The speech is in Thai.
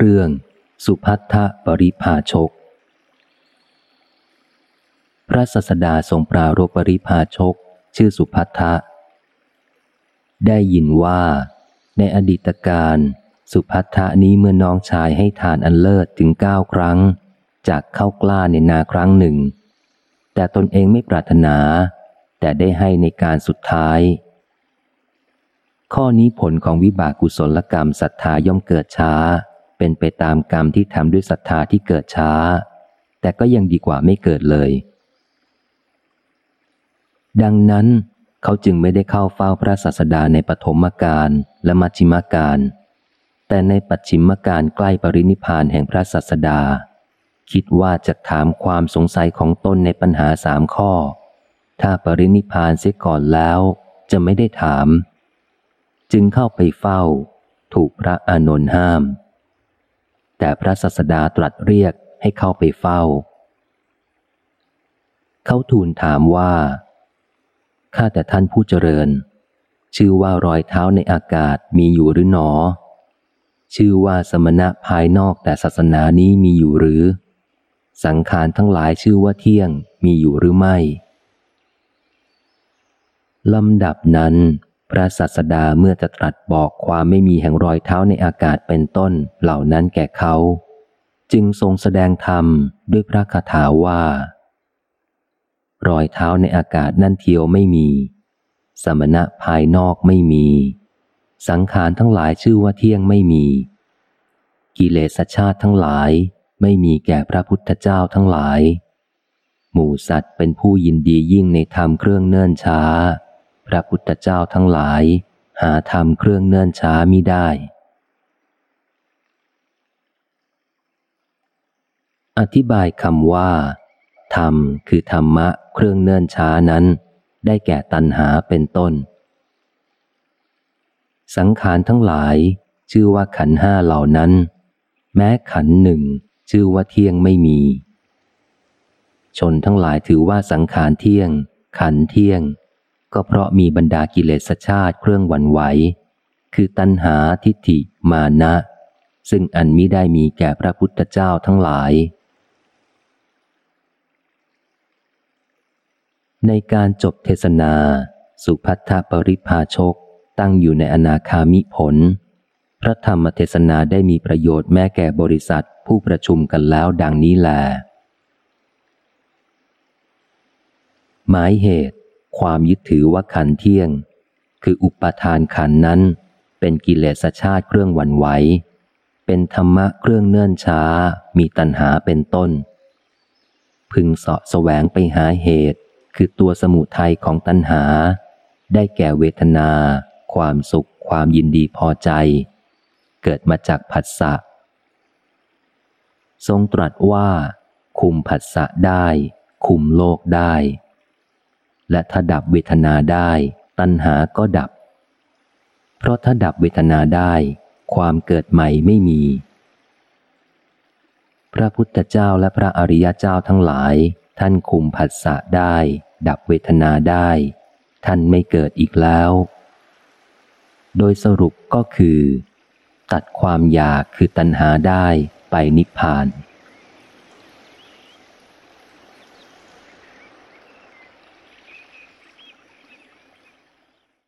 เรื่องสุพัทธปริภาชก พระสัสดาทรงปรารบปริภาชก ชื่อสุพัทธะ ได้ยินว่า ในอดีตการสุพัทธะนี้เมื่อน้องชายให้ทานอันเลิศถึงเก้าครั้ง จากเข้ากล้าในนาครั้งหนึ่ง แต่ตนเองไม่ปรารถนา แต่ได้ให้ในการสุดท้าย ข้อนี้ผลของวิบากกุศลกรรมศรัทธาย่อมเกิดช้า เป็นไปตามกรรมที่ทำด้วยศรัทธาที่เกิดช้า แต่ก็ยังดีกว่าไม่เกิดเลย ดังนั้น เขาจึงไม่ได้เข้าเฝ้าพระศาสดาในปฐมกาลและมัชชิมกาลแต่ในปัจฉิมกาลใกล้ปรินิพานแห่งพระศาสดา คิดว่าจะถามความสงสัยของตนในปัญหาสามข้อ ถ้าปรินิพานเสียก่อนแล้ว จะไม่ได้ถาม จึงเข้าไปเฝ้า ถูกพระอานนท์ห้าม แต่พระสัสดาตรัสเรียกให้เข้าไปเฝ้า เขาทูลถามว่า ข้าแต่ท่านผู้เจริญ ชื่อว่ารอยเท้าในอากาศมีอยู่หรือหนอ ชื่อว่าสมณะภายนอกแต่ศาสนานี้มีอยู่หรือ สังขารทั้งหลายชื่อว่าเที่ยงมีอยู่หรือไม่ลำดับนั้น พระศาสดาเมื่อจะตรัสบอกความไม่มีแห่งรอยเท้าในอากาศเป็นต้นเหล่านั้นแก่เขา จึงทรงแสดงธรรมด้วยพระคาถาว่า รอยเท้าในอากาศนั่นเทียวไม่มี สมณะภายนอกไม่มี สังขารทั้งหลายชื่อว่าเที่ยงไม่มี กิเลสชาติทั้งหลายไม่มีแก่พระพุทธเจ้าทั้งหลาย หมู่สัตว์เป็นผู้ยินดียิ่งในธรรมเครื่องเนิ่นช้า พระพุทธเจ้าทั้งหลาย หาทำเครื่องเนื่นช้ามิได้ อธิบายคำว่า ธรรมคือธรรมะเครื่องเนื่นช้านั้น ได้แก่ตัณหาเป็นต้น สังขารทั้งหลาย ชื่อว่าขันห้าเหล่านั้น แม้ขันหนึ่งชื่อว่าเที่ยงไม่มี ชนทั้งหลายถือว่าสังขารเที่ยง ขันเที่ยง ก็เพราะมีบรรดากิเลสชาติเครื่องหวั่นไหว คือตัณหาทิฏฐิมานะ ซึ่งอันมิได้มีแก่พระพุทธเจ้าทั้งหลาย ในการจบเทศนา สุพัทธปริภาชกตั้งอยู่ในอนาคามิผล พระธรรมเทศนาได้มีประโยชน์แม้แก่บริษัทผู้ประชุมกันแล้วดังนี้แล หมายเหตุ ความยึดถือว่าขันเที่ยง คืออุปทานขันนั้น เป็นกิเลสชาติเครื่องวันไหว เป็นธรรมะเครื่องเนื่นช้า มีตัณหาเป็นต้น พึงเสาะแสวงไปหาเหตุ คือตัวสมุทัยของตัณหา ได้แก่เวทนา ความสุข ความยินดีพอใจ เกิดมาจากผัสสะ ทรงตรัสว่า คุมผัสสะได้ คุมโลกได้ และถ้าดับเวทนาได้ ตัณหาก็ดับ เพราะถ้าดับเวทนาได้ ความเกิดใหม่ไม่มี พระพุทธเจ้าและพระอริยเจ้าทั้งหลาย ท่านคุมผัสสะได้ ดับเวทนาได้ ท่านไม่เกิดอีกแล้ว โดยสรุปก็คือ ตัดความอยากคือตัณหาได้ไปนิพพาน